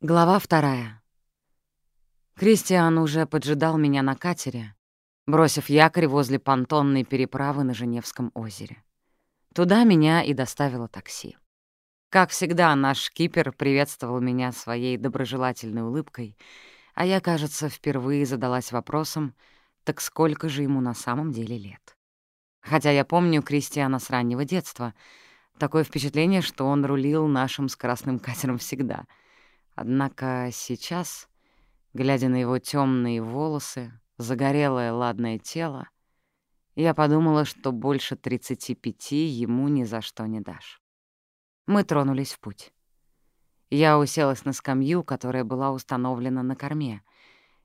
Глава вторая. Кристиан уже поджидал меня на катере, бросив якорь возле понтонной переправы на Женевском озере. Туда меня и доставило такси. Как всегда, наш кипер приветствовал меня своей доброжелательной улыбкой, а я, кажется, впервые задалась вопросом, так сколько же ему на самом деле лет. Хотя я помню Кристиана с раннего детства, такое впечатление, что он рулил нашим скоростным катером всегда — Однако сейчас, глядя на его темные волосы, загорелое ладное тело, я подумала, что больше 35 ему ни за что не дашь. Мы тронулись в путь. Я уселась на скамью, которая была установлена на корме,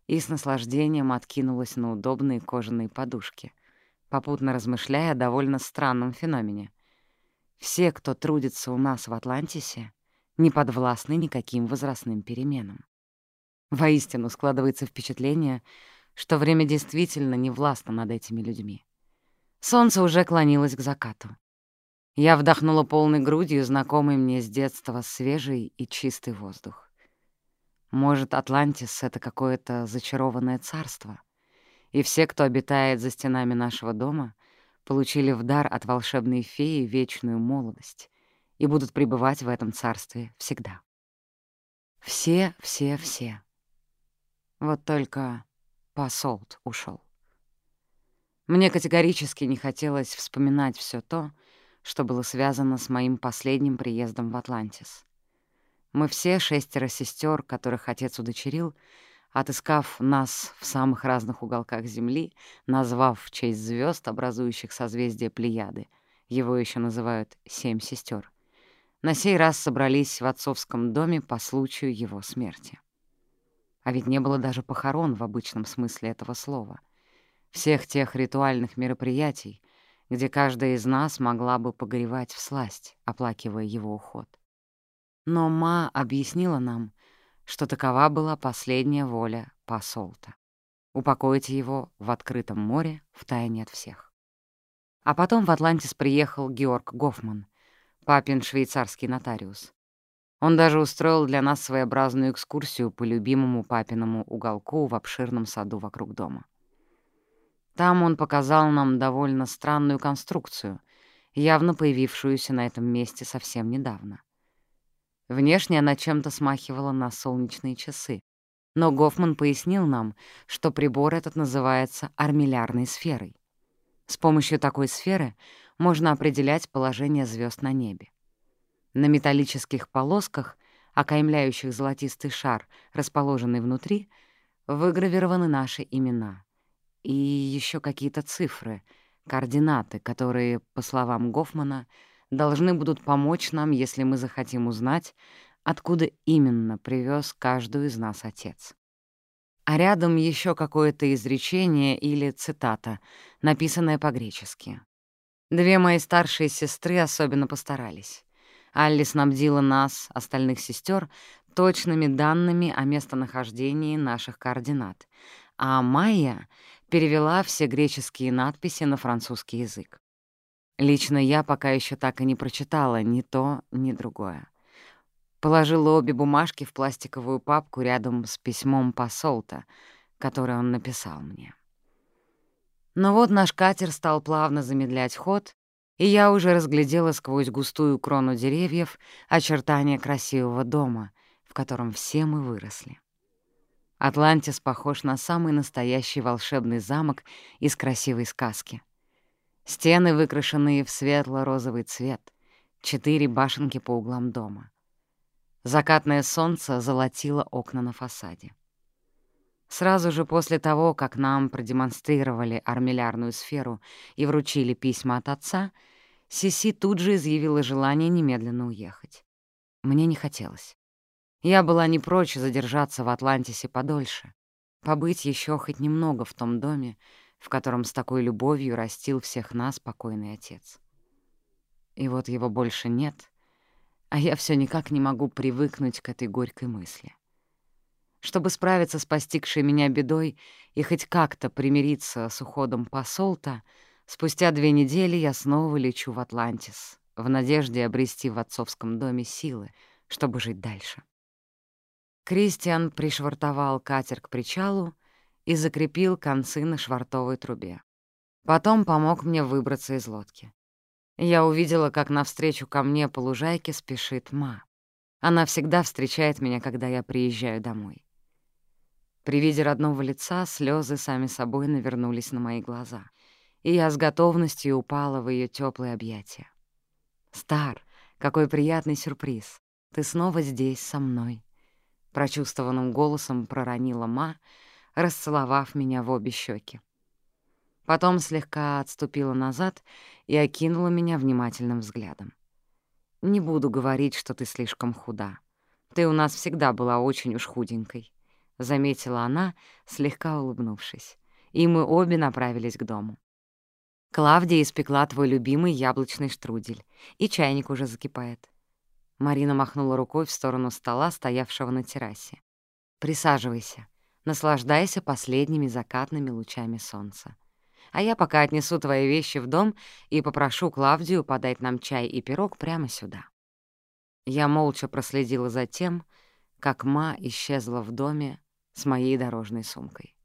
и с наслаждением откинулась на удобные кожаные подушки, попутно размышляя о довольно странном феномене. Все, кто трудится у нас в Атлантисе, не подвластны никаким возрастным переменам. Воистину складывается впечатление, что время действительно не властно над этими людьми. Солнце уже клонилось к закату. Я вдохнула полной грудью знакомый мне с детства свежий и чистый воздух. Может, Атлантис — это какое-то зачарованное царство, и все, кто обитает за стенами нашего дома, получили в дар от волшебной феи вечную молодость, и будут пребывать в этом царстве всегда. Все, все, все. Вот только посолт ушел. Мне категорически не хотелось вспоминать все то, что было связано с моим последним приездом в Атлантис. Мы все шестеро сестер, которых отец удочерил, отыскав нас в самых разных уголках Земли, назвав в честь звезд, образующих созвездие Плеяды, его еще называют «семь сестер, на сей раз собрались в отцовском доме по случаю его смерти. А ведь не было даже похорон в обычном смысле этого слова. Всех тех ритуальных мероприятий, где каждая из нас могла бы погревать в сласть, оплакивая его уход. Но Ма объяснила нам, что такова была последняя воля посолта — упокоить его в открытом море в тайне от всех. А потом в Атлантис приехал Георг Гофман, папин швейцарский нотариус. Он даже устроил для нас своеобразную экскурсию по любимому папиному уголку в обширном саду вокруг дома. Там он показал нам довольно странную конструкцию, явно появившуюся на этом месте совсем недавно. Внешне она чем-то смахивала на солнечные часы, но Гофман пояснил нам, что прибор этот называется армиллярной сферой. С помощью такой сферы можно определять положение звезд на небе. На металлических полосках, окаймляющих золотистый шар, расположенный внутри, выгравированы наши имена. И еще какие-то цифры, координаты, которые, по словам Гофмана, должны будут помочь нам, если мы захотим узнать, откуда именно привез каждую из нас отец. А рядом еще какое-то изречение или цитата, написанная по-гречески. Две мои старшие сестры особенно постарались. Алли снабдила нас, остальных сестер, точными данными о местонахождении наших координат, а Майя перевела все греческие надписи на французский язык. Лично я пока еще так и не прочитала ни то, ни другое. Положила обе бумажки в пластиковую папку рядом с письмом посолта, которое он написал мне. Но вот наш катер стал плавно замедлять ход, и я уже разглядела сквозь густую крону деревьев очертания красивого дома, в котором все мы выросли. Атлантис похож на самый настоящий волшебный замок из красивой сказки. Стены, выкрашенные в светло-розовый цвет, четыре башенки по углам дома. Закатное солнце золотило окна на фасаде. Сразу же после того, как нам продемонстрировали армиллярную сферу и вручили письма от отца, Сиси тут же изъявила желание немедленно уехать. Мне не хотелось. Я была не прочь задержаться в Атлантисе подольше, побыть еще хоть немного в том доме, в котором с такой любовью растил всех нас покойный отец. И вот его больше нет, а я все никак не могу привыкнуть к этой горькой мысли. Чтобы справиться с постигшей меня бедой и хоть как-то примириться с уходом посолта, спустя две недели я снова лечу в Атлантис, в надежде обрести в отцовском доме силы, чтобы жить дальше. Кристиан пришвартовал катер к причалу и закрепил концы на швартовой трубе. Потом помог мне выбраться из лодки. Я увидела, как навстречу ко мне по лужайке спешит Ма. Она всегда встречает меня, когда я приезжаю домой. При виде родного лица слезы сами собой навернулись на мои глаза, и я с готовностью упала в ее теплые объятия. «Стар, какой приятный сюрприз! Ты снова здесь со мной!» Прочувствованным голосом проронила Ма, расцеловав меня в обе щеки. Потом слегка отступила назад и окинула меня внимательным взглядом. «Не буду говорить, что ты слишком худа. Ты у нас всегда была очень уж худенькой», — заметила она, слегка улыбнувшись. И мы обе направились к дому. Клавдия испекла твой любимый яблочный штрудель, и чайник уже закипает. Марина махнула рукой в сторону стола, стоявшего на террасе. «Присаживайся, наслаждайся последними закатными лучами солнца. А я пока отнесу твои вещи в дом и попрошу Клавдию подать нам чай и пирог прямо сюда». Я молча проследила за тем, как Ма исчезла в доме с моей дорожной сумкой.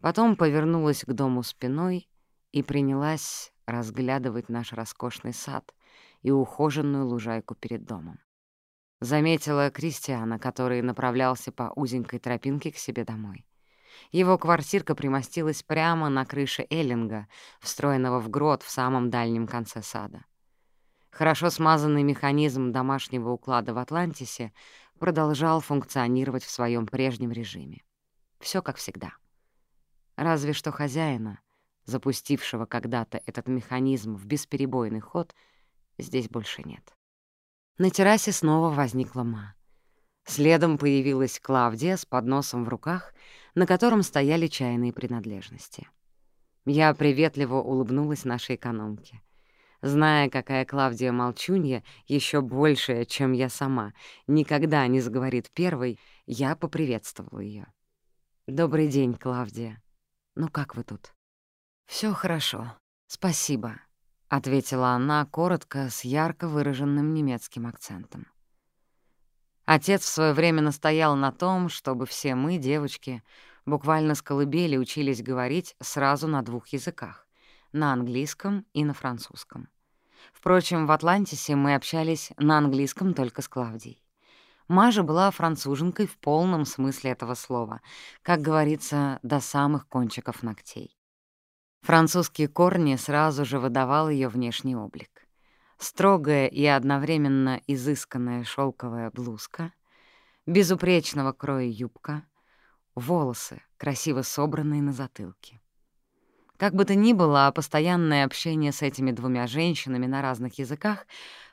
Потом повернулась к дому спиной и принялась разглядывать наш роскошный сад, и ухоженную лужайку перед домом. Заметила Кристиана, который направлялся по узенькой тропинке к себе домой. Его квартирка примостилась прямо на крыше Эллинга, встроенного в грот в самом дальнем конце сада. Хорошо смазанный механизм домашнего уклада в Атлантисе продолжал функционировать в своем прежнем режиме. Все как всегда. Разве что хозяина, запустившего когда-то этот механизм в бесперебойный ход — здесь больше нет. На террасе снова возникла Ма. Следом появилась Клавдия с подносом в руках, на котором стояли чайные принадлежности. Я приветливо улыбнулась нашей экономке. Зная, какая Клавдия молчунья, еще большая, чем я сама, никогда не заговорит первой, я поприветствовала ее. «Добрый день, Клавдия. Ну как вы тут?» Все хорошо. Спасибо», — ответила она коротко, с ярко выраженным немецким акцентом. Отец в свое время настоял на том, чтобы все мы, девочки, буквально с колыбели учились говорить сразу на двух языках — на английском и на французском. Впрочем, в Атлантисе мы общались на английском только с Клавдией. Мажа была француженкой в полном смысле этого слова, как говорится, до самых кончиков ногтей. Французские корни сразу же выдавал ее внешний облик. Строгая и одновременно изысканная шелковая блузка, безупречного кроя юбка, волосы, красиво собранные на затылке. Как бы то ни было, а постоянное общение с этими двумя женщинами на разных языках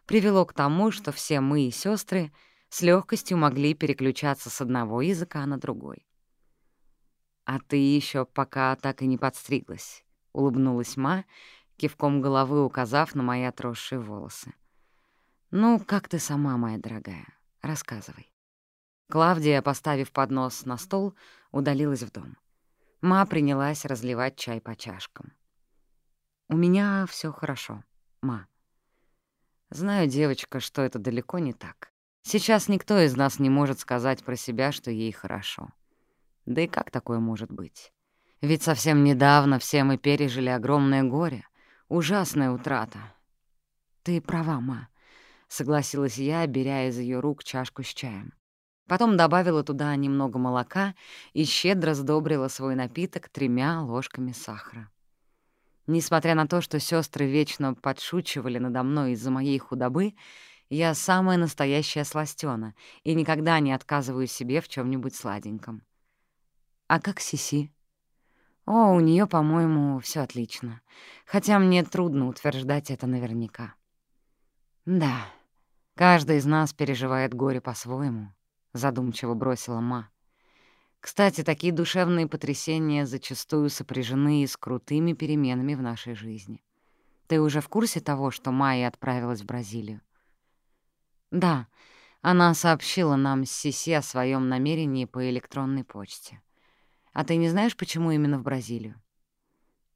привело к тому, что все мы и сестры с легкостью могли переключаться с одного языка на другой. «А ты еще пока так и не подстриглась», — улыбнулась Ма, кивком головы указав на мои отросшие волосы. «Ну, как ты сама, моя дорогая? Рассказывай». Клавдия, поставив поднос на стол, удалилась в дом. Ма принялась разливать чай по чашкам. «У меня все хорошо, Ма. Знаю, девочка, что это далеко не так. Сейчас никто из нас не может сказать про себя, что ей хорошо. Да и как такое может быть? Ведь совсем недавно все мы пережили огромное горе, ужасная утрата. Ты права, ма, — согласилась я, беря из ее рук чашку с чаем. Потом добавила туда немного молока и щедро сдобрила свой напиток тремя ложками сахара. Несмотря на то, что сестры вечно подшучивали надо мной из-за моей худобы, я самая настоящая сластёна и никогда не отказываю себе в чем нибудь сладеньком. «А как Сиси?» О, у нее, по-моему, все отлично. Хотя мне трудно утверждать это наверняка. Да, каждый из нас переживает горе по-своему, задумчиво бросила Ма. Кстати, такие душевные потрясения зачастую сопряжены и с крутыми переменами в нашей жизни. Ты уже в курсе того, что Майя отправилась в Бразилию? Да, она сообщила нам с Сиси о своем намерении по электронной почте. А ты не знаешь, почему именно в Бразилию?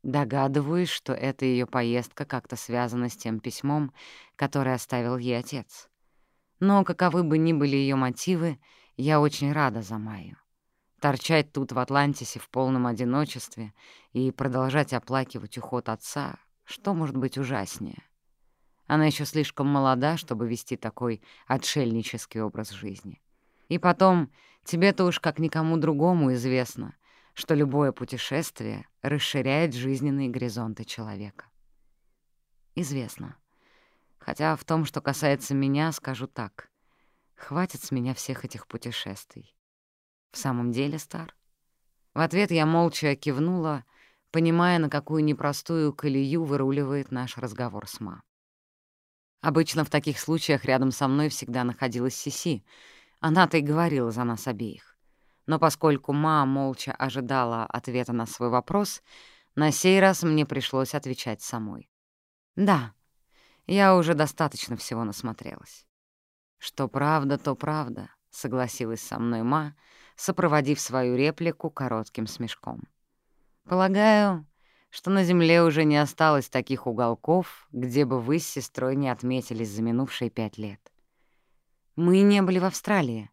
Догадываюсь, что эта ее поездка как-то связана с тем письмом, которое оставил ей отец. Но каковы бы ни были ее мотивы, Я очень рада за Майю. Торчать тут в Атлантисе в полном одиночестве и продолжать оплакивать уход отца, что может быть ужаснее? Она еще слишком молода, чтобы вести такой отшельнический образ жизни. И потом, тебе-то уж как никому другому известно, что любое путешествие расширяет жизненные горизонты человека. Известно. Хотя в том, что касается меня, скажу так. Хватит с меня всех этих путешествий. В самом деле, Стар? В ответ я молча кивнула, понимая, на какую непростую колею выруливает наш разговор с Ма. Обычно в таких случаях рядом со мной всегда находилась Сиси. Она-то и говорила за нас обеих. Но поскольку Ма молча ожидала ответа на свой вопрос, на сей раз мне пришлось отвечать самой. «Да, я уже достаточно всего насмотрелась». «Что правда, то правда», — согласилась со мной Ма, сопроводив свою реплику коротким смешком. «Полагаю, что на Земле уже не осталось таких уголков, где бы вы с сестрой не отметились за минувшие пять лет. Мы не были в Австралии,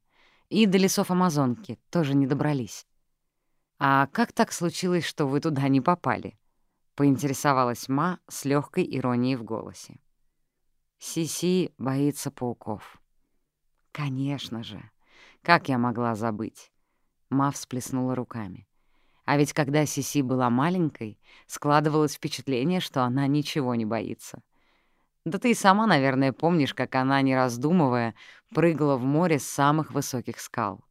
и до лесов Амазонки тоже не добрались. А как так случилось, что вы туда не попали?» — поинтересовалась Ма с легкой иронией в голосе. Сиси боится пауков. «Конечно же! Как я могла забыть?» Ма всплеснула руками. А ведь когда Сиси была маленькой, складывалось впечатление, что она ничего не боится. Да ты и сама, наверное, помнишь, как она, не раздумывая, прыгала в море с самых высоких скал.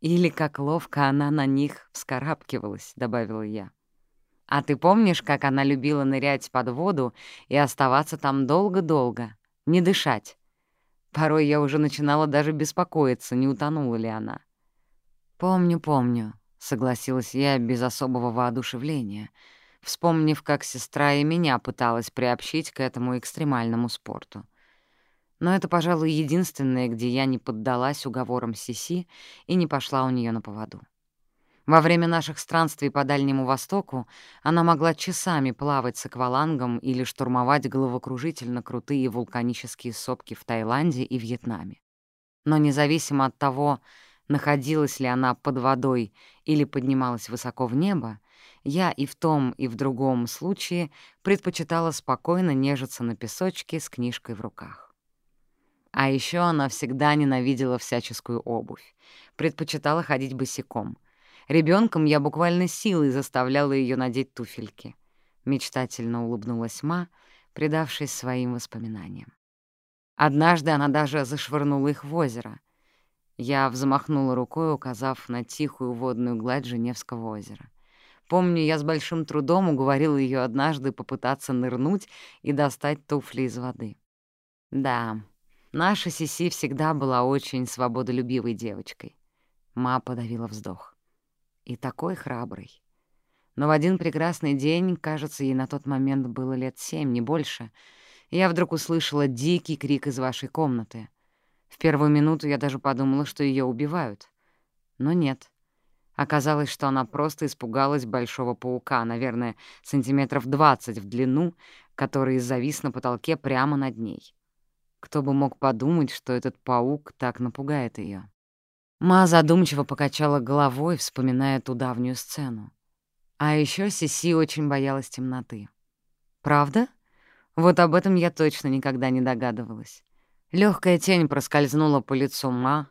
«Или как ловко она на них вскарабкивалась», — добавила я. «А ты помнишь, как она любила нырять под воду и оставаться там долго-долго, не дышать? Порой я уже начинала даже беспокоиться, не утонула ли она. «Помню, помню», — согласилась я без особого воодушевления, вспомнив, как сестра и меня пыталась приобщить к этому экстремальному спорту. Но это, пожалуй, единственное, где я не поддалась уговорам Сиси и не пошла у нее на поводу. Во время наших странствий по Дальнему Востоку она могла часами плавать с аквалангом или штурмовать головокружительно крутые вулканические сопки в Таиланде и Вьетнаме. Но независимо от того, находилась ли она под водой или поднималась высоко в небо, я и в том, и в другом случае предпочитала спокойно нежиться на песочке с книжкой в руках. А еще она всегда ненавидела всяческую обувь, предпочитала ходить босиком. Ребенком я буквально силой заставляла ее надеть туфельки. Мечтательно улыбнулась Ма, предавшись своим воспоминаниям. Однажды она даже зашвырнула их в озеро — я взмахнула рукой, указав на тихую водную гладь Женевского озера. Помню, я с большим трудом уговорила ее однажды попытаться нырнуть и достать туфли из воды. Да, наша Сиси всегда была очень свободолюбивой девочкой. Ма подавила вздох. И такой храбрый. Но в один прекрасный день, кажется, ей на тот момент было лет семь, не больше, я вдруг услышала дикий крик из вашей комнаты — в первую минуту я даже подумала, что ее убивают. Но нет. Оказалось, что она просто испугалась большого паука, наверное, сантиметров двадцать в длину, который завис на потолке прямо над ней. Кто бы мог подумать, что этот паук так напугает ее. Ма задумчиво покачала головой, вспоминая ту давнюю сцену. А еще Сиси очень боялась темноты. «Правда? Вот об этом я точно никогда не догадывалась. Легкая тень проскользнула по лицу Ма,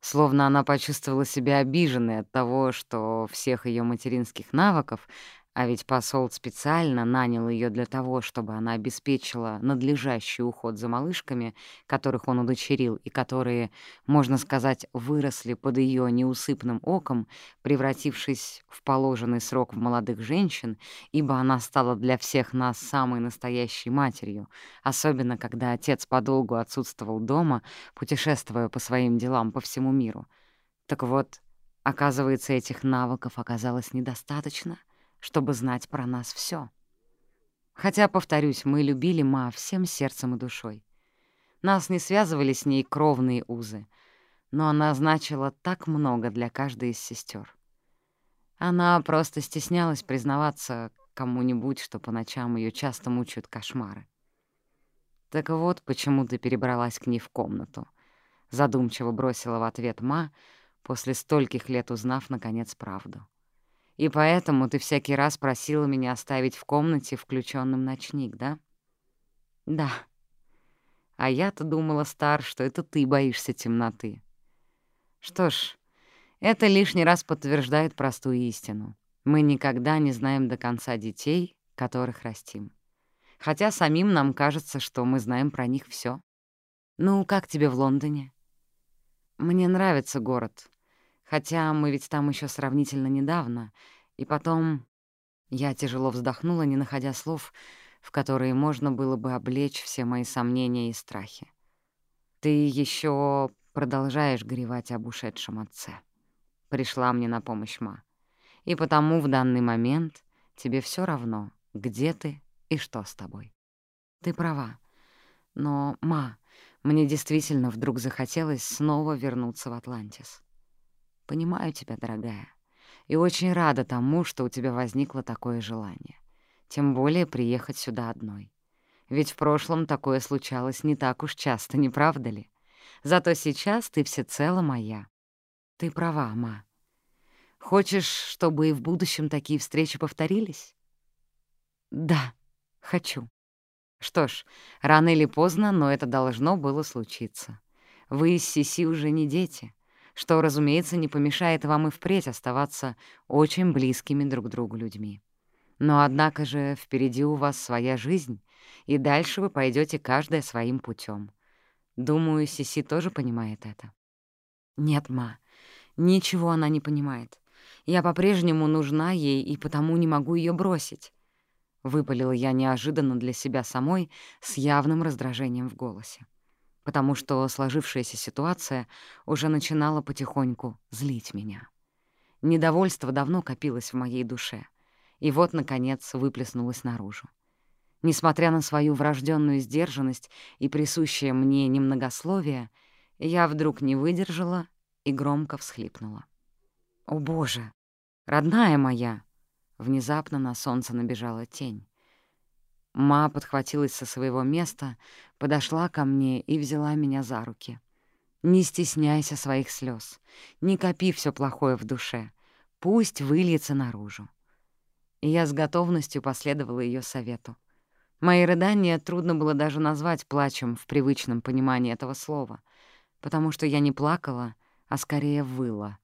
словно она почувствовала себя обиженной от того, что всех ее материнских навыков а ведь посол специально нанял ее для того, чтобы она обеспечила надлежащий уход за малышками, которых он удочерил и которые, можно сказать, выросли под ее неусыпным оком, превратившись в положенный срок в молодых женщин, ибо она стала для всех нас самой настоящей матерью, особенно когда отец подолгу отсутствовал дома, путешествуя по своим делам по всему миру. Так вот, оказывается, этих навыков оказалось недостаточно — чтобы знать про нас все. Хотя, повторюсь, мы любили Ма всем сердцем и душой. Нас не связывали с ней кровные узы, но она значила так много для каждой из сестер. Она просто стеснялась признаваться кому-нибудь, что по ночам ее часто мучают кошмары. Так вот, почему ты перебралась к ней в комнату. — задумчиво бросила в ответ Ма, после стольких лет узнав, наконец, правду. «И поэтому ты всякий раз просила меня оставить в комнате включенным ночник, да?» «Да». «А я-то думала, Стар, что это ты боишься темноты». «Что ж, это лишний раз подтверждает простую истину. Мы никогда не знаем до конца детей, которых растим. Хотя самим нам кажется, что мы знаем про них все. Ну, как тебе в Лондоне? Мне нравится город. Хотя мы ведь там еще сравнительно недавно. И потом... Я тяжело вздохнула, не находя слов, в которые можно было бы облечь все мои сомнения и страхи. Ты еще продолжаешь горевать об ушедшем отце. Пришла мне на помощь Ма. И потому в данный момент тебе все равно, где ты и что с тобой. Ты права. Но, Ма, мне действительно вдруг захотелось снова вернуться в Атлантис. Понимаю тебя, дорогая, и очень рада тому, что у тебя возникло такое желание. Тем более приехать сюда одной. Ведь в прошлом такое случалось не так уж часто, не правда ли? Зато сейчас ты всецело моя. Ты права, Ма. Хочешь, чтобы и в будущем такие встречи повторились? Да, хочу. Что ж, рано или поздно, но это должно было случиться. Вы с Сиси уже не дети, что, разумеется, не помешает вам и впредь оставаться очень близкими друг другу людьми. Но однако же впереди у вас своя жизнь, и дальше вы пойдете каждая своим путем. Думаю, Сиси тоже понимает это. Нет, ма, ничего она не понимает. Я по-прежнему нужна ей, и потому не могу ее бросить. Выпалила я неожиданно для себя самой с явным раздражением в голосе, потому что сложившаяся ситуация уже начинала потихоньку злить меня. Недовольство давно копилось в моей душе, и вот, наконец, выплеснулось наружу. Несмотря на свою врожденную сдержанность и присущее мне немногословие, я вдруг не выдержала и громко всхлипнула. «О, Боже! Родная моя!» Внезапно на солнце набежала тень. Ма подхватилась со своего места, подошла ко мне и взяла меня за руки. «Не стесняйся своих слез, не копи все плохое в душе, пусть выльется наружу». И я с готовностью последовала ее совету. Мои рыдания трудно было даже назвать плачем в привычном понимании этого слова, потому что я не плакала, а скорее выла,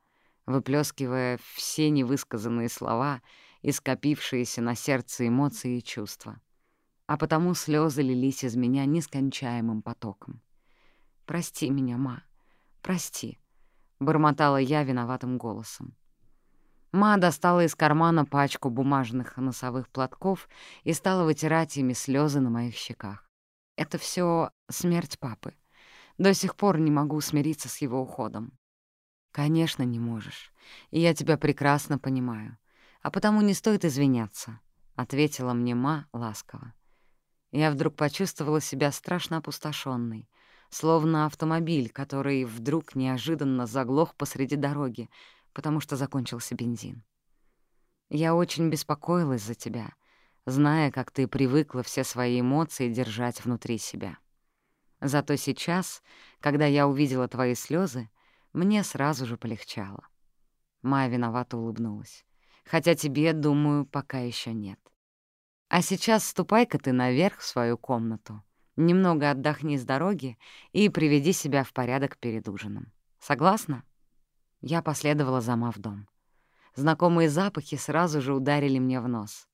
выплескивая все невысказанные слова и скопившиеся на сердце эмоции и чувства. А потому слезы лились из меня нескончаемым потоком. «Прости меня, ма, прости», — бормотала я виноватым голосом. Ма достала из кармана пачку бумажных носовых платков и стала вытирать ими слезы на моих щеках. Это все смерть папы. До сих пор не могу смириться с его уходом. «Конечно, не можешь. И я тебя прекрасно понимаю. А потому не стоит извиняться», — ответила мне Ма ласково. Я вдруг почувствовала себя страшно опустошенной, словно автомобиль, который вдруг неожиданно заглох посреди дороги, потому что закончился бензин. Я очень беспокоилась за тебя, зная, как ты привыкла все свои эмоции держать внутри себя. Зато сейчас, когда я увидела твои слезы, мне сразу же полегчало. Майя виновато улыбнулась. Хотя тебе, думаю, пока еще нет. А сейчас ступай-ка ты наверх в свою комнату. Немного отдохни с дороги и приведи себя в порядок перед ужином. Согласна? Я последовала за Ма в дом. Знакомые запахи сразу же ударили мне в нос.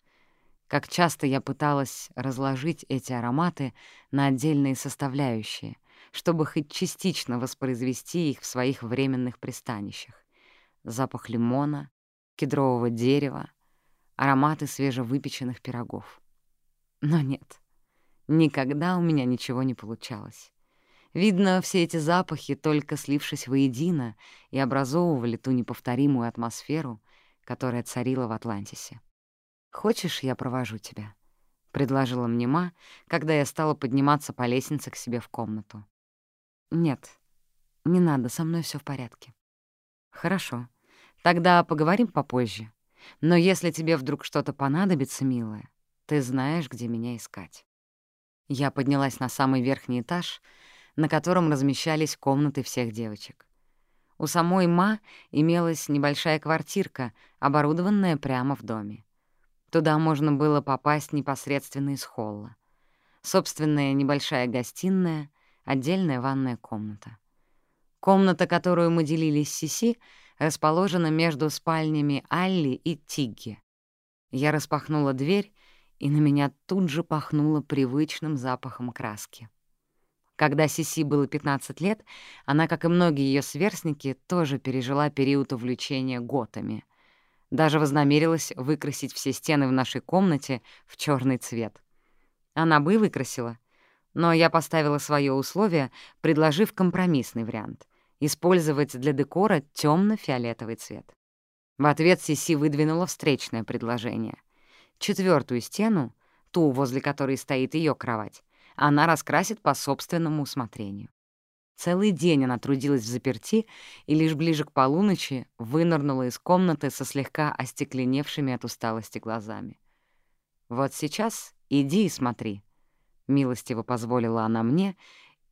Как часто я пыталась разложить эти ароматы на отдельные составляющие — чтобы хоть частично воспроизвести их в своих временных пристанищах. Запах лимона, кедрового дерева, ароматы свежевыпеченных пирогов. Но нет, никогда у меня ничего не получалось. Видно, все эти запахи, только слившись воедино, и образовывали ту неповторимую атмосферу, которая царила в Атлантисе. «Хочешь, я провожу тебя?» — предложила мне Ма, когда я стала подниматься по лестнице к себе в комнату. «Нет, не надо, со мной все в порядке». «Хорошо, тогда поговорим попозже. Но если тебе вдруг что-то понадобится, милая, ты знаешь, где меня искать». Я поднялась на самый верхний этаж, на котором размещались комнаты всех девочек. У самой Ма имелась небольшая квартирка, оборудованная прямо в доме. Туда можно было попасть непосредственно из холла. Собственная небольшая гостиная, отдельная ванная комната. Комната, которую мы делили с Сиси, расположена между спальнями Алли и Тигги. Я распахнула дверь, и на меня тут же пахнуло привычным запахом краски. Когда Сиси было 15 лет, она, как и многие ее сверстники, тоже пережила период увлечения готами. Даже вознамерилась выкрасить все стены в нашей комнате в черный цвет. Она бы выкрасила, но я поставила свое условие, предложив компромиссный вариант — использовать для декора темно фиолетовый цвет. В ответ Сиси выдвинула встречное предложение. Четвертую стену, ту, возле которой стоит ее кровать, она раскрасит по собственному усмотрению. Целый день она трудилась в заперти и лишь ближе к полуночи вынырнула из комнаты со слегка остекленевшими от усталости глазами. «Вот сейчас иди и смотри», — милостиво позволила она мне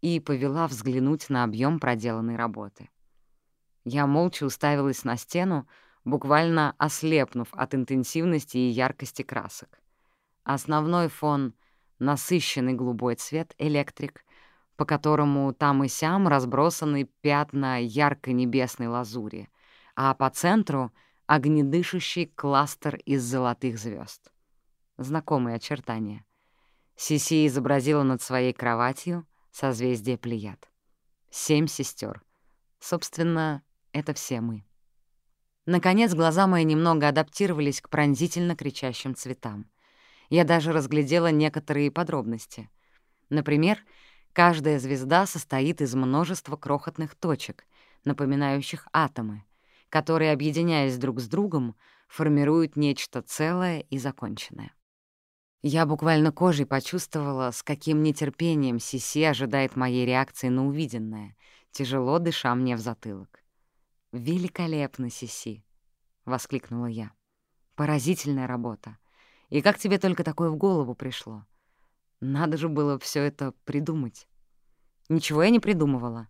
и повела взглянуть на объем проделанной работы. Я молча уставилась на стену, буквально ослепнув от интенсивности и яркости красок. Основной фон — насыщенный голубой цвет электрик, по которому там и сям разбросаны пятна яркой небесной лазури, а по центру — огнедышащий кластер из золотых звезд. Знакомые очертания. Сиси изобразила над своей кроватью созвездие Плеяд. Семь сестер. Собственно, это все мы. Наконец, глаза мои немного адаптировались к пронзительно кричащим цветам. Я даже разглядела некоторые подробности. Например, каждая звезда состоит из множества крохотных точек, напоминающих атомы, которые, объединяясь друг с другом, формируют нечто целое и законченное. Я буквально кожей почувствовала, с каким нетерпением Сиси ожидает моей реакции на увиденное, тяжело дыша мне в затылок. «Великолепно, Сиси!» — воскликнула я. «Поразительная работа. И как тебе только такое в голову пришло? Надо же было все это придумать. Ничего я не придумывала.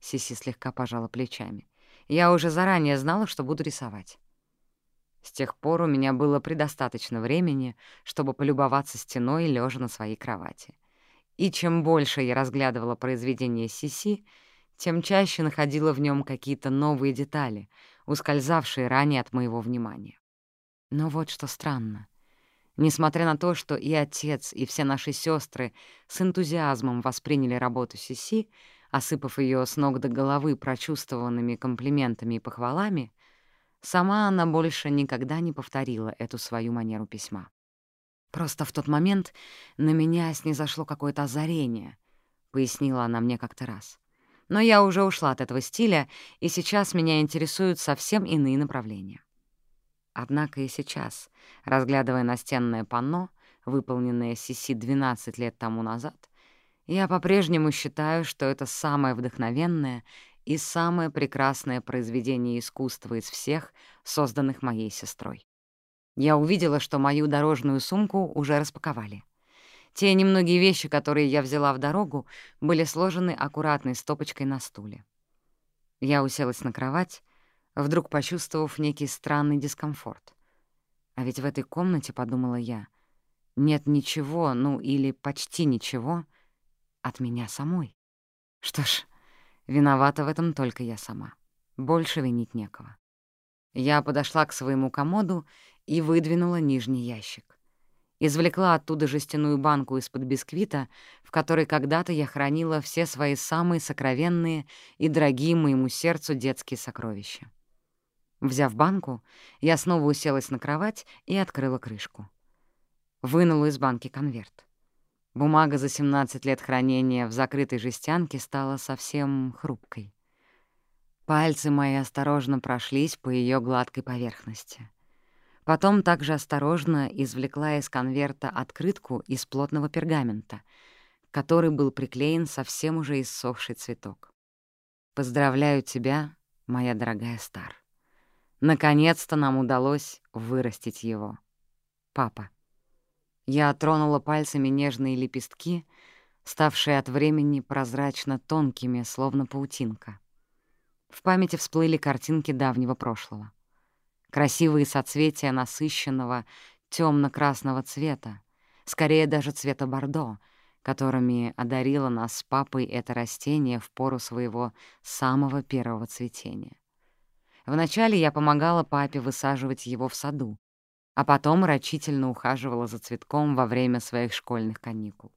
Сиси слегка пожала плечами. Я уже заранее знала, что буду рисовать. С тех пор у меня было предостаточно времени, чтобы полюбоваться стеной, лежа на своей кровати. И чем больше я разглядывала произведение Сиси, тем чаще находила в нем какие-то новые детали, ускользавшие ранее от моего внимания. Но вот что странно. Несмотря на то, что и отец, и все наши сестры с энтузиазмом восприняли работу Сиси, осыпав ее с ног до головы прочувствованными комплиментами и похвалами, сама она больше никогда не повторила эту свою манеру письма. «Просто в тот момент на меня снизошло какое-то озарение», — пояснила она мне как-то раз. «Но я уже ушла от этого стиля, и сейчас меня интересуют совсем иные направления». Однако и сейчас, разглядывая настенное панно, выполненное Сиси 12 лет тому назад, я по-прежнему считаю, что это самое вдохновенное и самое прекрасное произведение искусства из всех, созданных моей сестрой. Я увидела, что мою дорожную сумку уже распаковали. Те немногие вещи, которые я взяла в дорогу, были сложены аккуратной стопочкой на стуле. Я уселась на кровать вдруг почувствовав некий странный дискомфорт. А ведь в этой комнате, подумала я, нет ничего, ну или почти ничего от меня самой. Что ж, виновата в этом только я сама. Больше винить некого. Я подошла к своему комоду и выдвинула нижний ящик. Извлекла оттуда жестяную банку из-под бисквита, в которой когда-то я хранила все свои самые сокровенные и дорогие моему сердцу детские сокровища. Взяв банку, я снова уселась на кровать и открыла крышку. Вынула из банки конверт. Бумага за 17 лет хранения в закрытой жестянке стала совсем хрупкой. Пальцы мои осторожно прошлись по ее гладкой поверхности. Потом также осторожно извлекла из конверта открытку из плотного пергамента, который был приклеен совсем уже иссохший цветок. «Поздравляю тебя, моя дорогая Стар». Наконец-то нам удалось вырастить его. Папа. Я тронула пальцами нежные лепестки, ставшие от времени прозрачно тонкими, словно паутинка. В памяти всплыли картинки давнего прошлого. Красивые соцветия насыщенного темно-красного цвета, скорее даже цвета бордо, которыми одарило нас с папой это растение в пору своего самого первого цветения. Вначале я помогала папе высаживать его в саду, а потом рачительно ухаживала за цветком во время своих школьных каникул.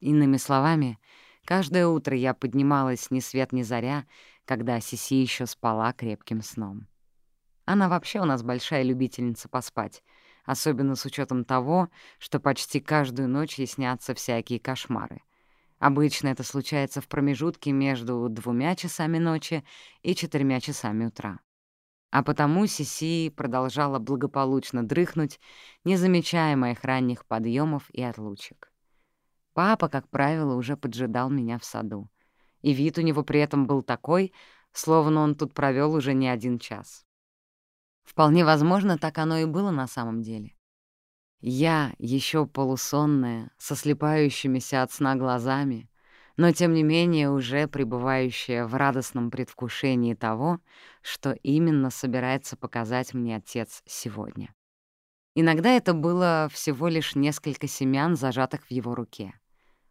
Иными словами, каждое утро я поднималась ни свет ни заря, когда Сиси еще спала крепким сном. Она вообще у нас большая любительница поспать, особенно с учетом того, что почти каждую ночь ей снятся всякие кошмары. Обычно это случается в промежутке между двумя часами ночи и четырьмя часами утра. А потому Сиси продолжала благополучно дрыхнуть, не замечая моих ранних подъемов и отлучек. Папа, как правило, уже поджидал меня в саду. И вид у него при этом был такой, словно он тут провел уже не один час. Вполне возможно, так оно и было на самом деле. Я, еще полусонная, со слепающимися от сна глазами, но тем не менее уже пребывающая в радостном предвкушении того, что именно собирается показать мне отец сегодня. Иногда это было всего лишь несколько семян, зажатых в его руке.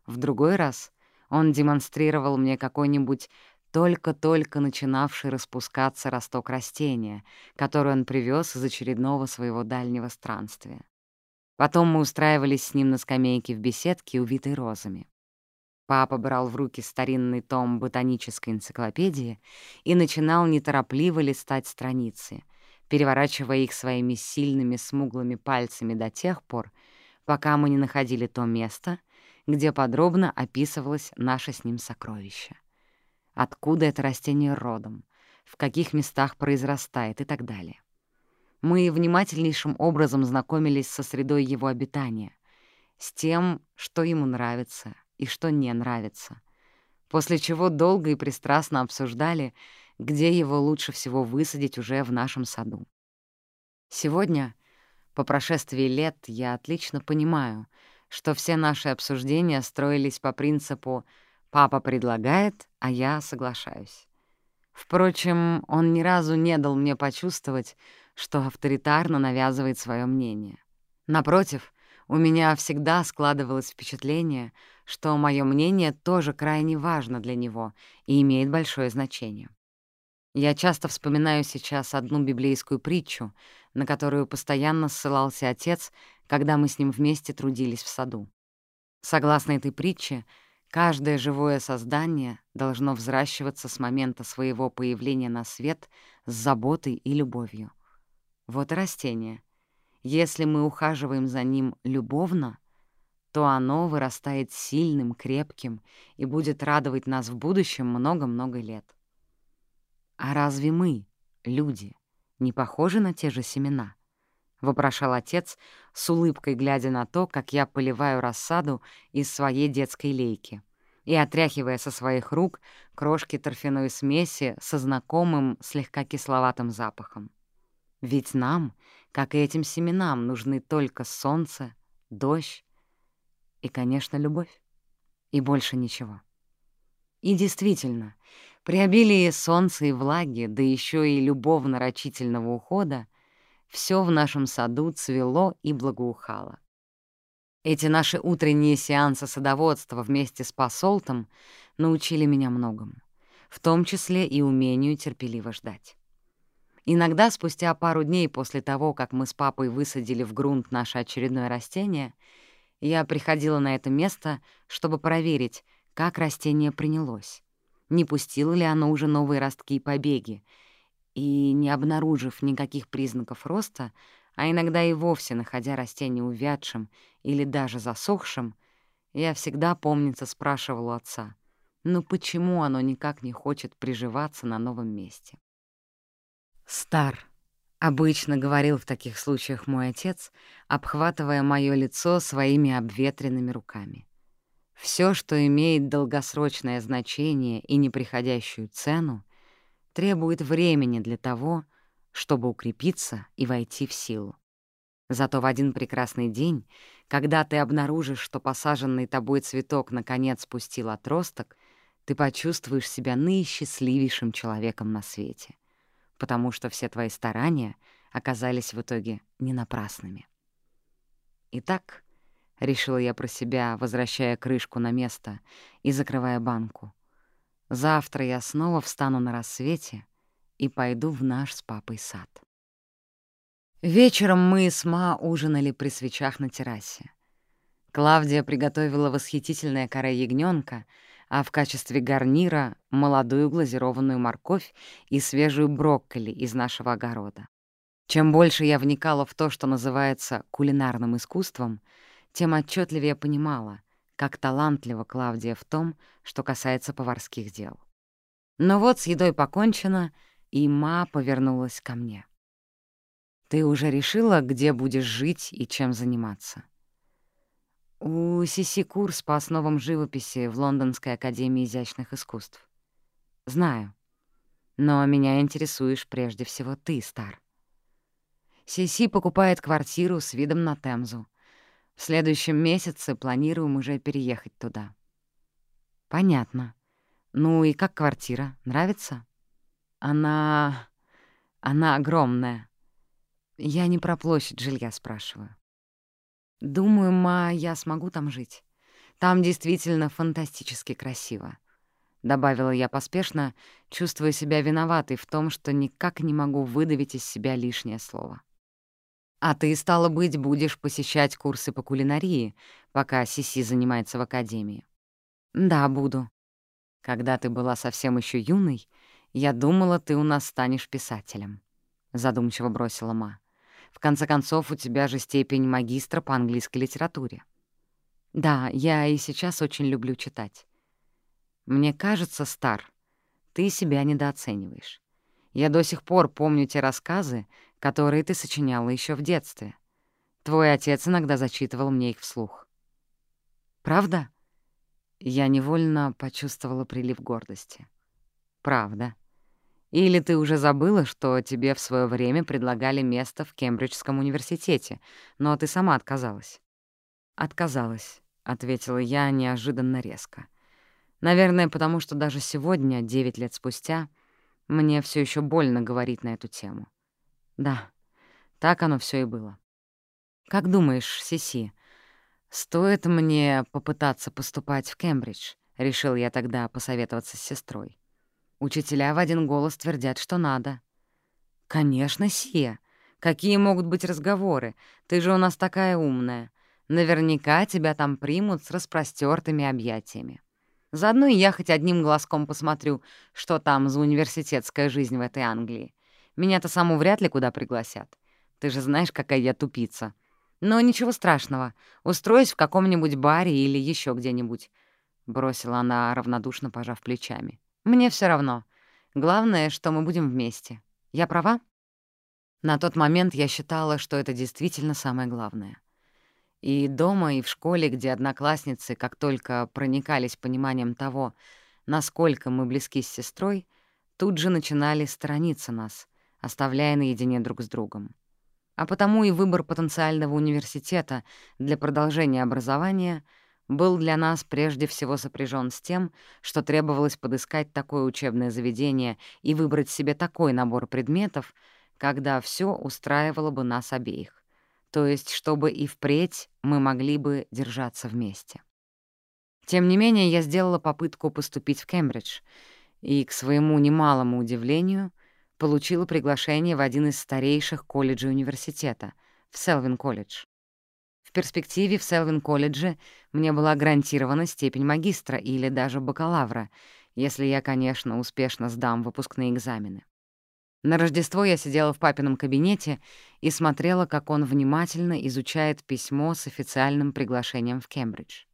В другой раз он демонстрировал мне какой-нибудь только-только начинавший распускаться росток растения, который он привез из очередного своего дальнего странствия. Потом мы устраивались с ним на скамейке в беседке, увитой розами. Папа брал в руки старинный том ботанической энциклопедии и начинал неторопливо листать страницы, переворачивая их своими сильными смуглыми пальцами до тех пор, пока мы не находили то место, где подробно описывалось наше с ним сокровище. Откуда это растение родом, в каких местах произрастает и так далее. Мы внимательнейшим образом знакомились со средой его обитания, с тем, что ему нравится — и что не нравится. После чего долго и пристрастно обсуждали, где его лучше всего высадить уже в нашем саду. Сегодня, по прошествии лет, я отлично понимаю, что все наши обсуждения строились по принципу «папа предлагает, а я соглашаюсь». Впрочем, он ни разу не дал мне почувствовать, что авторитарно навязывает свое мнение. Напротив, у меня всегда складывалось впечатление, что мое мнение тоже крайне важно для него и имеет большое значение. Я часто вспоминаю сейчас одну библейскую притчу, на которую постоянно ссылался отец, когда мы с ним вместе трудились в саду. Согласно этой притче, каждое живое создание должно взращиваться с момента своего появления на свет с заботой и любовью. Вот и растение. Если мы ухаживаем за ним любовно, то оно вырастает сильным, крепким и будет радовать нас в будущем много-много лет. «А разве мы, люди, не похожи на те же семена?» — вопрошал отец, с улыбкой глядя на то, как я поливаю рассаду из своей детской лейки и отряхивая со своих рук крошки торфяной смеси со знакомым слегка кисловатым запахом. Ведь нам, как и этим семенам, нужны только солнце, дождь и, конечно, любовь. И больше ничего. И действительно, при обилии солнца и влаги, да еще и любовно-рачительного ухода, все в нашем саду цвело и благоухало. Эти наши утренние сеансы садоводства вместе с посолтом научили меня многому, в том числе и умению терпеливо ждать. Иногда, спустя пару дней после того, как мы с папой высадили в грунт наше очередное растение — я приходила на это место, чтобы проверить, как растение принялось, не пустило ли оно уже новые ростки и побеги, и, не обнаружив никаких признаков роста, а иногда и вовсе находя растение увядшим или даже засохшим, я всегда, помнится, спрашивала отца, ну почему оно никак не хочет приживаться на новом месте? Стар, Обычно говорил в таких случаях мой отец, обхватывая моё лицо своими обветренными руками. Все, что имеет долгосрочное значение и неприходящую цену, требует времени для того, чтобы укрепиться и войти в силу. Зато в один прекрасный день, Когда ты обнаружишь, что посаженный тобой цветок наконец спустил отросток, ты почувствуешь себя наисчастливейшим человеком на свете, потому что все твои старания оказались в итоге не напрасными. Итак, — решила я про себя, возвращая крышку на место и закрывая банку, — завтра я снова встану на рассвете и пойду в наш с папой сад. Вечером мы с Ма ужинали при свечах на террасе. Клавдия приготовила восхитительное каре ягнёнка, а в качестве гарнира — молодую глазированную морковь и свежую брокколи из нашего огорода. Чем больше я вникала в то, что называется кулинарным искусством, тем отчетливее понимала, как талантлива Клавдия в том, что касается поварских дел. Но вот с едой покончено, и Ма повернулась ко мне. Ты уже решила, где будешь жить и чем заниматься? У Сиси курс по основам живописи в Лондонской академии изящных искусств. Знаю. Но меня интересуешь прежде всего ты, Стар. Сиси покупает квартиру с видом на Темзу. В следующем месяце планируем уже переехать туда. Понятно. Ну и как квартира? Нравится? Она... она огромная. Я не про площадь жилья спрашиваю. Думаю, ма, я смогу там жить. Там действительно фантастически красиво. Добавила я поспешно, чувствуя себя виноватой в том, что никак не могу выдавить из себя лишнее слово. «А ты, стало быть, будешь посещать курсы по кулинарии, пока Сиси занимается в академии?» «Да, буду. Когда ты была совсем еще юной, я думала, ты у нас станешь писателем», — задумчиво бросила Ма. В конце концов, у тебя же степень магистра по английской литературе. Да, я и сейчас очень люблю читать. Мне кажется, Стар, ты себя недооцениваешь. Я до сих пор помню те рассказы, которые ты сочиняла еще в детстве. Твой отец иногда зачитывал мне их вслух. Правда? Я невольно почувствовала прилив гордости. Правда. Или ты уже забыла, что тебе в свое время предлагали место в Кембриджском университете, но ты сама отказалась?» «Отказалась», — ответила я неожиданно резко. «Наверное, потому что даже сегодня, девять лет спустя, мне все еще больно говорить на эту тему. Да, так оно все и было. Как думаешь, Сиси, стоит мне попытаться поступать в Кембридж?» — решил я тогда посоветоваться с сестрой. Учителя в один голос твердят, что надо. «Конечно, Сия. Какие могут быть разговоры? Ты же у нас такая умная. Наверняка тебя там примут с распростертыми объятиями. Заодно и я хоть одним глазком посмотрю, что там за университетская жизнь в этой Англии. Меня-то саму вряд ли куда пригласят. Ты же знаешь, какая я тупица. Но ничего страшного. Устроюсь в каком-нибудь баре или еще где-нибудь», — бросила она, равнодушно пожав плечами. Мне все равно. Главное, что мы будем вместе. Я права? На тот момент я считала, что это действительно самое главное. И дома, и в школе, где одноклассницы, как только проникались пониманием того, насколько мы близки с сестрой, тут же начинали сторониться нас, оставляя наедине друг с другом. А потому и выбор потенциального университета для продолжения образования — был для нас прежде всего сопряжен с тем, что требовалось подыскать такое учебное заведение и выбрать себе такой набор предметов, когда все устраивало бы нас обеих, то есть чтобы и впредь мы могли бы держаться вместе. Тем не менее, я сделала попытку поступить в Кембридж и, к своему немалому удивлению, получила приглашение в один из старейших колледжей университета — в Селвин-колледж. Перспективе в Селвин-колледже мне была гарантирована степень магистра или даже бакалавра, если я, конечно, успешно сдам выпускные экзамены. На Рождество я сидела в папином кабинете и смотрела, как он внимательно изучает письмо с официальным приглашением в Кембридж.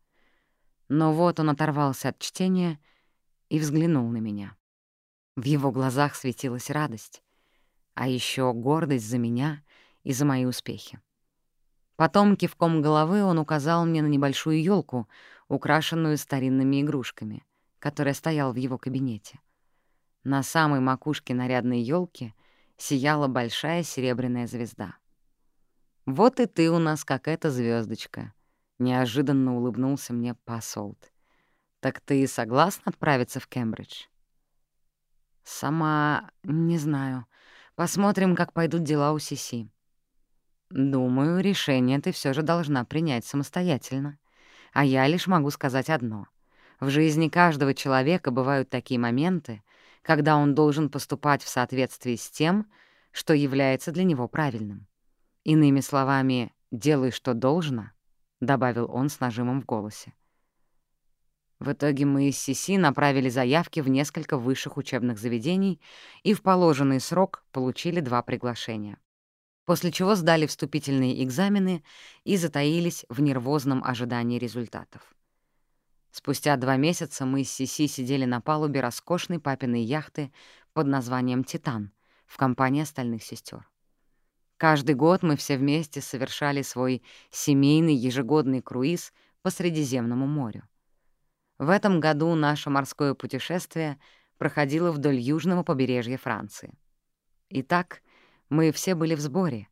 Но вот он оторвался от чтения и взглянул на меня. В его глазах светилась радость, а еще гордость за меня и за мои успехи. Потом кивком головы он указал мне на небольшую елку, украшенную старинными игрушками, которая стояла в его кабинете. На самой макушке нарядной елки сияла большая серебряная звезда. «Вот и ты у нас как эта звездочка, — неожиданно улыбнулся мне посолт. «Так ты согласна отправиться в Кембридж?» «Сама не знаю. Посмотрим, как пойдут дела у Сиси». «Думаю, решение ты все же должна принять самостоятельно. А я лишь могу сказать одно. В жизни каждого человека бывают такие моменты, когда он должен поступать в соответствии с тем, что является для него правильным. Иными словами, «делай, что должно», — добавил он с нажимом в голосе. В итоге мы из Сиси направили заявки в несколько высших учебных заведений и в положенный срок получили два приглашения. После чего сдали вступительные экзамены и затаились в нервозном ожидании результатов. Спустя два месяца мы с Сиси сидели на палубе роскошной папиной яхты под названием «Титан» в компании остальных сестер. Каждый год мы все вместе совершали свой семейный ежегодный круиз по Средиземному морю. В этом году наше морское путешествие проходило вдоль южного побережья Франции. Итак, мы все были в сборе,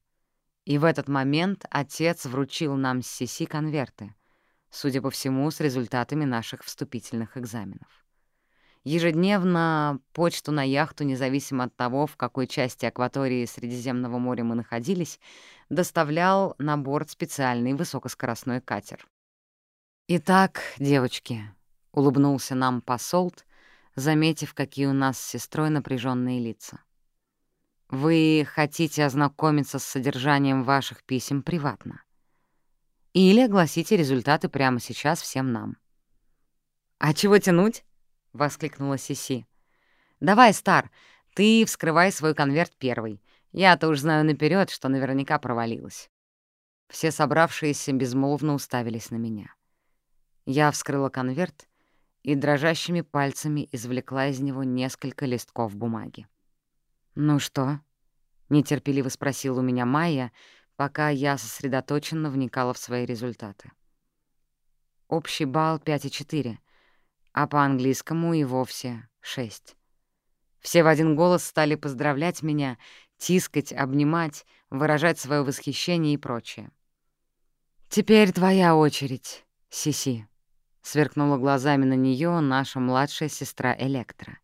и в этот момент отец вручил нам с Сиси конверты, судя по всему, с результатами наших вступительных экзаменов. Ежедневно почту на яхту, независимо от того, в какой части акватории Средиземного моря мы находились, доставлял на борт специальный высокоскоростной катер. «Итак, девочки», — улыбнулся нам посолт, заметив, какие у нас с сестрой напряженные лица. «Вы хотите ознакомиться с содержанием ваших писем приватно? Или огласите результаты прямо сейчас всем нам?» «А чего тянуть?» — воскликнула Сиси. «Давай, Стар, ты вскрывай свой конверт первый. Я-то уж знаю наперед, что наверняка провалилась». Все собравшиеся безмолвно уставились на меня. Я вскрыла конверт и дрожащими пальцами извлекла из него несколько листков бумаги. «Ну что?» — нетерпеливо спросила у меня Майя, пока я сосредоточенно вникала в свои результаты. Общий балл 5,4, а по английскому и вовсе 6. Все в один голос стали поздравлять меня, тискать, обнимать, выражать свое восхищение и прочее. «Теперь твоя очередь, Сиси», — сверкнула глазами на нее наша младшая сестра Электра.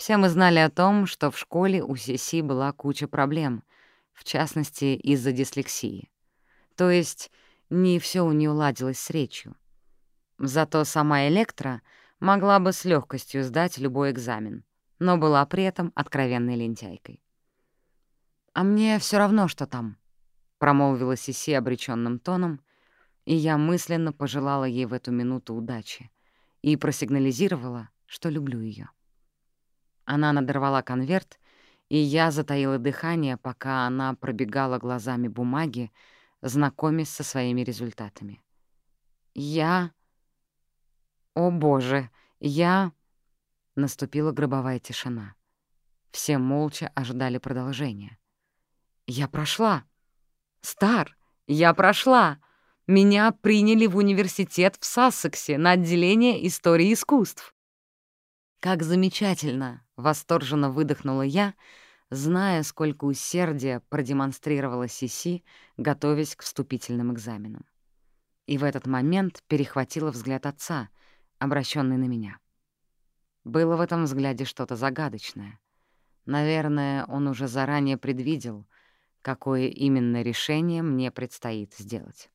Все мы знали о том, что в школе у Сиси была куча проблем, в частности, из-за дислексии. То есть не все у нее ладилось с речью. Зато сама Электра могла бы с легкостью сдать любой экзамен, но была при этом откровенной лентяйкой. «А мне все равно, что там», — промолвила Сиси обреченным тоном, и я мысленно пожелала ей в эту минуту удачи и просигнализировала, что люблю ее. Она надорвала конверт, и я затаила дыхание, пока она пробегала глазами бумаги, знакомясь со своими результатами. «Я...» «О, Боже! Я...» Наступила гробовая тишина. Все молча ожидали продолжения. «Я прошла! Стар! Я прошла!» Меня приняли в университет в Сассексе на отделение истории искусств. «Как замечательно!» — восторженно выдохнула я, зная, сколько усердия продемонстрировала Сиси, готовясь к вступительным экзаменам. И в этот момент перехватила взгляд отца, обращенный на меня. Было в этом взгляде что-то загадочное. Наверное, он уже заранее предвидел, какое именно решение мне предстоит сделать.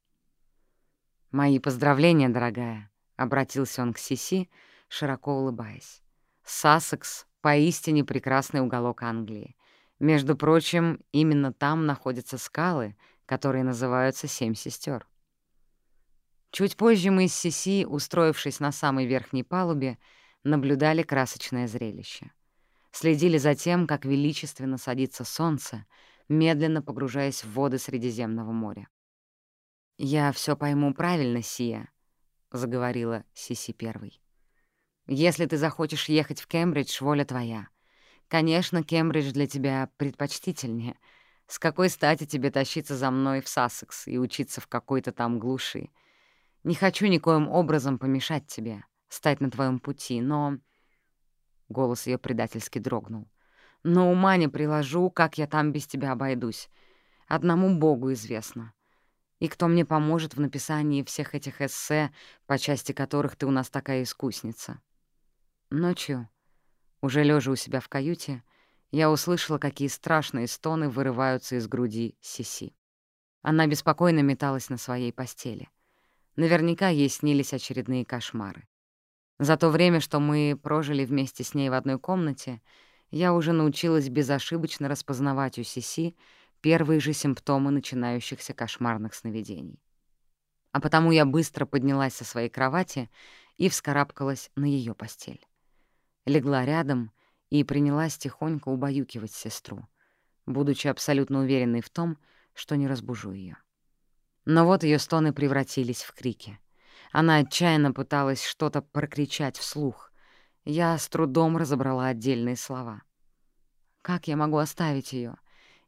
«Мои поздравления, дорогая», — обратился он к Сиси, широко улыбаясь. «Сассекс — поистине прекрасный уголок Англии. Между прочим, именно там находятся скалы, которые называются «Семь сестер». Чуть позже мы с Сиси, устроившись на самой верхней палубе, наблюдали красочное зрелище. Следили за тем, как величественно садится солнце, медленно погружаясь в воды Средиземного моря. «Я все пойму правильно, Сия», — заговорила Сиси первой. «Если ты захочешь ехать в Кембридж, воля твоя. Конечно, Кембридж для тебя предпочтительнее. С какой стати тебе тащиться за мной в Сассекс и учиться в какой-то там глуши? Не хочу никоим образом помешать тебе, стать на твоем пути, но...» Голос ее предательски дрогнул. «Но ума не приложу, как я там без тебя обойдусь. Одному Богу известно. И кто мне поможет в написании всех этих эссе, по части которых ты у нас такая искусница? Ночью, уже лежа у себя в каюте, я услышала, какие страшные стоны вырываются из груди Сиси. Она беспокойно металась на своей постели. Наверняка ей снились очередные кошмары. За то время, что мы прожили вместе с ней в одной комнате, я уже научилась безошибочно распознавать у Сиси первые же симптомы начинающихся кошмарных сновидений. А потому я быстро поднялась со своей кровати и вскарабкалась на ее постель. Легла рядом и принялась тихонько убаюкивать сестру, будучи абсолютно уверенной в том, что не разбужу ее. Но вот ее стоны превратились в крики. Она отчаянно пыталась что-то прокричать вслух. Я с трудом разобрала отдельные слова. «Как я могу оставить ее?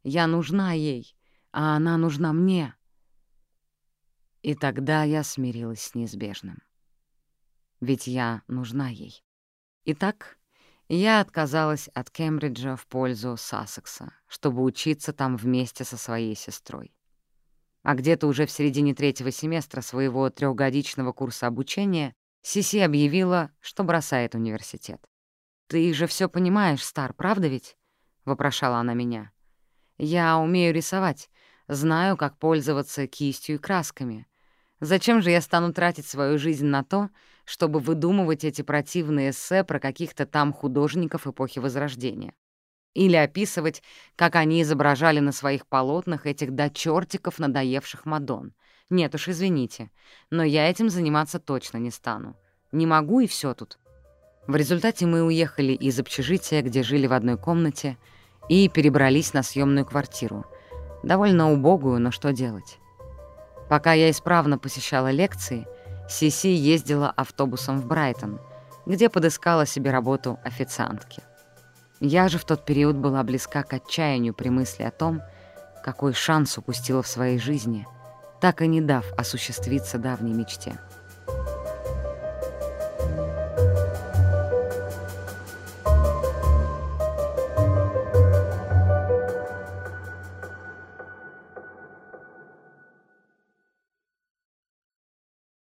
Я нужна ей, а она нужна мне». И тогда я смирилась с неизбежным. Ведь я нужна ей. Итак, я отказалась от Кембриджа в пользу Сассекса, чтобы учиться там вместе со своей сестрой. А где-то уже в середине третьего семестра своего трехгодичного курса обучения Сиси объявила, что бросает университет. «Ты же все понимаешь, Стар, правда ведь?» — вопрошала она меня. «Я умею рисовать, знаю, как пользоваться кистью и красками. Зачем же я стану тратить свою жизнь на то, чтобы выдумывать эти противные эссе про каких-то там художников эпохи Возрождения? Или описывать, как они изображали на своих полотнах этих до чертиков надоевших Мадон? Нет уж, извините, но я этим заниматься точно не стану. Не могу, и все тут. В результате мы уехали из общежития, где жили в одной комнате, и перебрались на съемную квартиру. Довольно убогую, но что делать? Пока я исправно посещала лекции, Сиси ездила автобусом в Брайтон, где подыскала себе работу официантки. Я же в тот период была близка к отчаянию при мысли о том, какой шанс упустила в своей жизни, так и не дав осуществиться давней мечте —